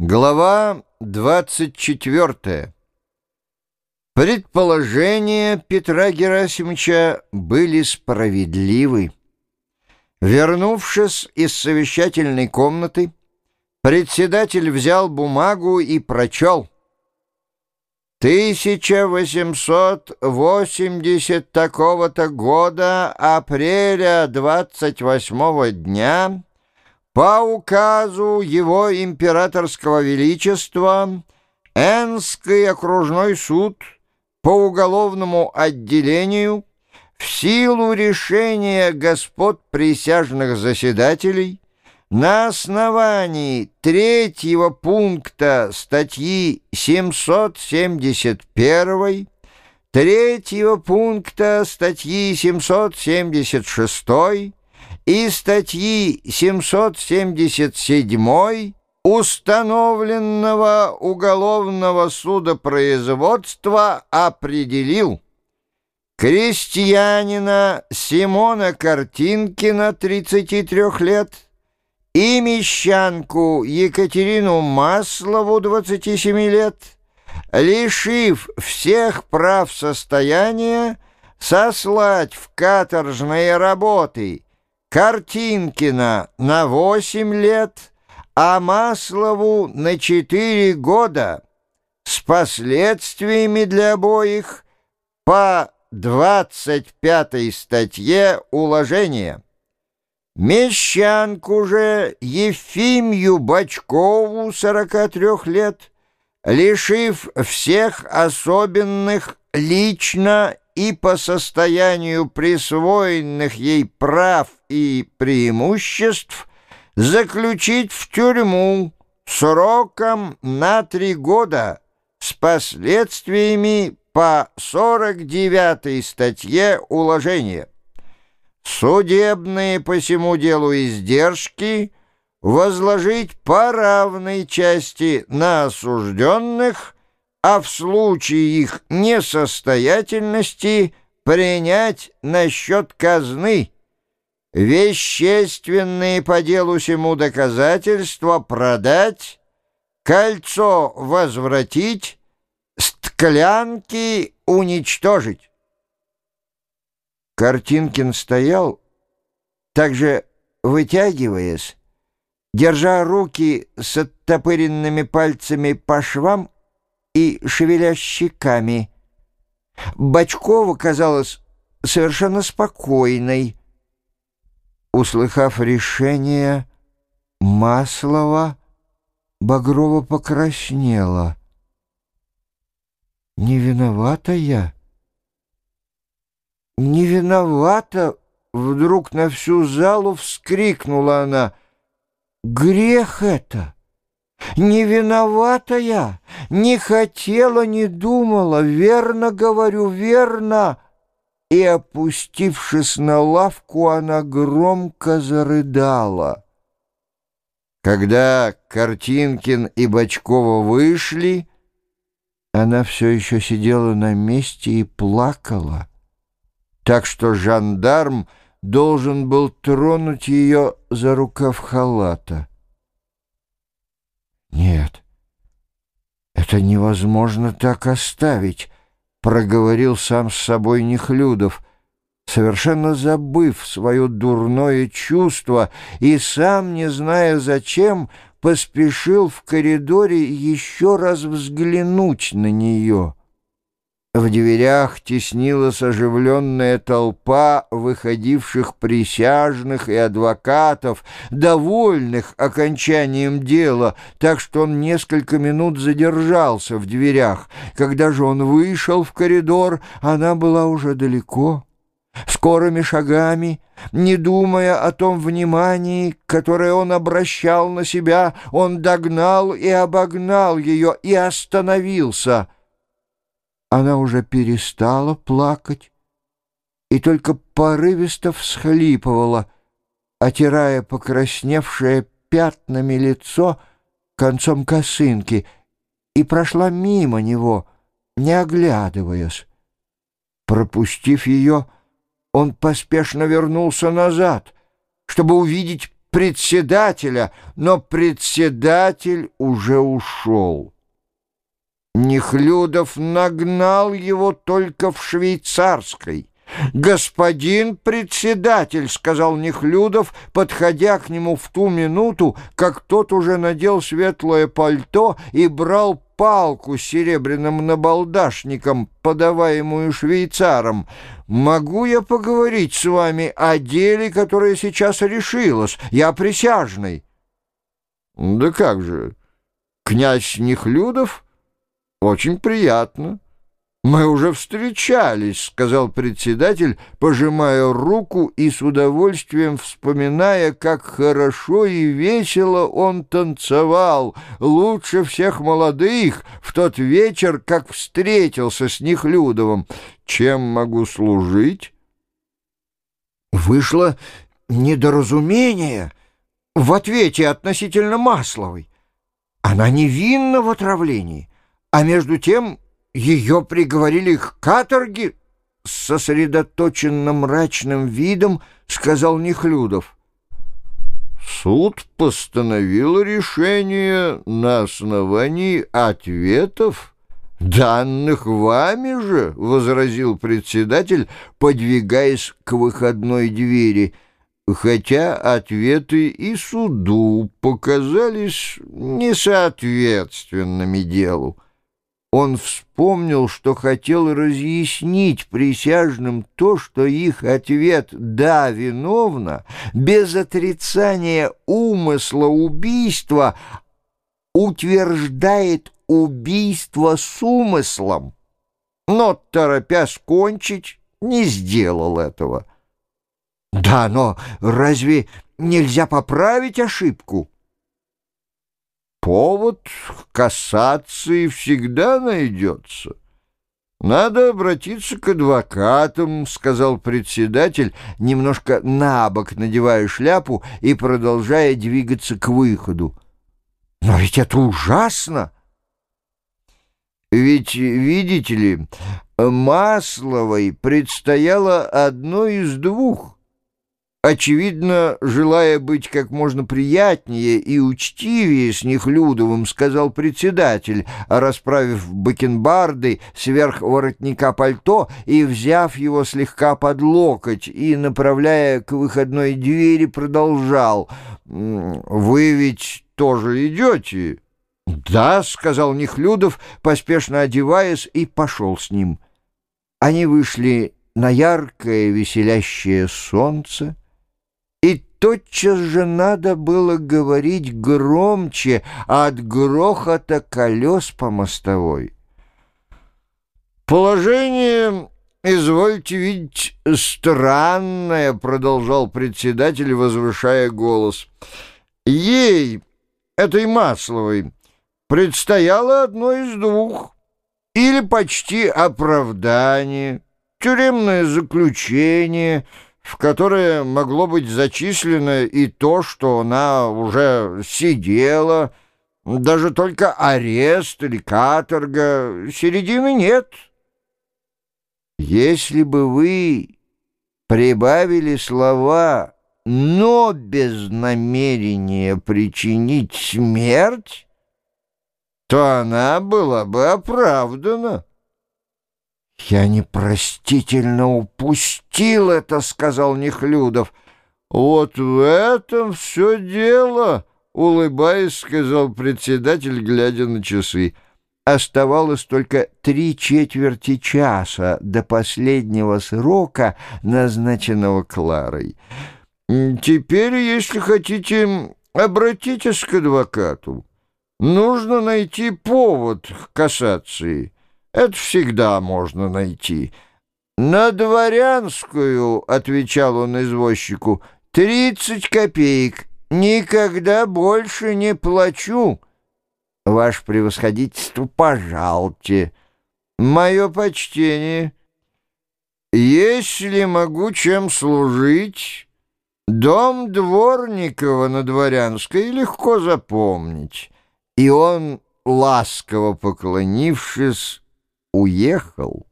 Глава 24. Предположения Петра Герасимовича были справедливы. Вернувшись из совещательной комнаты, председатель взял бумагу и прочел. 1880 такого-то года, апреля 28 дня по указу его императорского величества Энский окружной суд по уголовному отделению в силу решения господ присяжных заседателей на основании третьего пункта статьи 771, третьего пункта статьи 776 и статьи 777 установленного уголовного судопроизводства определил крестьянина Симона Картинкина, 33 лет, и мещанку Екатерину Маслову, 27 лет, лишив всех прав состояния, сослать в каторжные работы – Картинкина на восемь лет, а Маслову на четыре года с последствиями для обоих по 25 статье уложения. Мещанку же Ефимью Бачкову, 43 лет, лишив всех особенных лично и по состоянию присвоенных ей прав и преимуществ заключить в тюрьму сроком на три года с последствиями по 49 статье уложения. Судебные по всему делу издержки возложить по равной части на осужденных – а в случае их несостоятельности принять на счет казны. Вещественные по делу сему доказательства продать, кольцо возвратить, склянки уничтожить. Картинкин стоял, также вытягиваясь, держа руки с оттопыренными пальцами по швам и шевеля щеками. Бочкова казалась совершенно спокойной. Услыхав решение, Маслова Багрова покраснела. «Не виновата я?» «Не виновата!» — вдруг на всю залу вскрикнула она. «Грех это!» Не виновата я, не хотела, не думала, верно говорю, верно. И, опустившись на лавку, она громко зарыдала. Когда Картинкин и Бочкова вышли, она все еще сидела на месте и плакала, так что жандарм должен был тронуть ее за рукав халата. «Нет, это невозможно так оставить», — проговорил сам с собой Нехлюдов, совершенно забыв свое дурное чувство и сам, не зная зачем, поспешил в коридоре еще раз взглянуть на нее. В дверях теснилась оживленная толпа выходивших присяжных и адвокатов, довольных окончанием дела, так что он несколько минут задержался в дверях. Когда же он вышел в коридор, она была уже далеко. Скорыми шагами, не думая о том внимании, которое он обращал на себя, он догнал и обогнал ее и остановился — она уже перестала плакать и только порывисто всхлипывала, отирая покрасневшее пятнами лицо концом косынки, и прошла мимо него, не оглядываясь. Пропустив ее, он поспешно вернулся назад, чтобы увидеть председателя, но председатель уже ушел. Нехлюдов нагнал его только в швейцарской. «Господин председатель», — сказал Нехлюдов, подходя к нему в ту минуту, как тот уже надел светлое пальто и брал палку с серебряным набалдашником, подаваемую швейцаром. «Могу я поговорить с вами о деле, которое сейчас решилось? Я присяжный». «Да как же, князь Нехлюдов? Очень приятно». «Мы уже встречались», — сказал председатель, пожимая руку и с удовольствием вспоминая, как хорошо и весело он танцевал, лучше всех молодых, в тот вечер, как встретился с Нехлюдовым. «Чем могу служить?» Вышло недоразумение в ответе относительно Масловой. Она невинна в отравлении, а между тем ее приговорили к каторге, с сосредоточенно мрачным видом сказал Нехлюдов. Суд постановил решение на основании ответов, данных вами же, — возразил председатель, подвигаясь к выходной двери, хотя ответы и суду показались несоответственными делу. Он вспомнил, что хотел разъяснить присяжным то, что их ответ «да, виновна» без отрицания умысла убийства утверждает убийство с умыслом, но, торопясь кончить, не сделал этого. Да, но разве нельзя поправить ошибку? Повод к кассации всегда найдется. «Надо обратиться к адвокатам», — сказал председатель, немножко набок надевая шляпу и продолжая двигаться к выходу. «Но ведь это ужасно!» «Ведь, видите ли, Масловой предстояло одно из двух — Очевидно, желая быть как можно приятнее и учтивее с Нехлюдовым, сказал председатель, расправив бакенбарды сверх воротника пальто и взяв его слегка под локоть и, направляя к выходной двери, продолжал. «Вы ведь тоже идете?» «Да», — сказал Нехлюдов, поспешно одеваясь, и пошел с ним. Они вышли на яркое веселящее солнце, и тотчас же надо было говорить громче от грохота колес по мостовой. «Положение, извольте видеть, странное», — продолжал председатель, возвышая голос. «Ей, этой Масловой, предстояло одно из двух, или почти оправдание, тюремное заключение — в которое могло быть зачислено и то, что она уже сидела, даже только арест или каторга, середины нет. Если бы вы прибавили слова «но без намерения причинить смерть», то она была бы оправдана. «Я непростительно упустил это», — сказал Нехлюдов. «Вот в этом все дело», — улыбаясь, сказал председатель, глядя на часы. Оставалось только три четверти часа до последнего срока, назначенного Кларой. «Теперь, если хотите, обратитесь к адвокату. Нужно найти повод к кассации». Это всегда можно найти. «На дворянскую», — отвечал он извозчику, — «тридцать копеек. Никогда больше не плачу». «Ваше превосходительство, пожалуйте. Мое почтение. Если могу чем служить...» Дом Дворникова на Дворянской легко запомнить. И он, ласково поклонившись, уехал.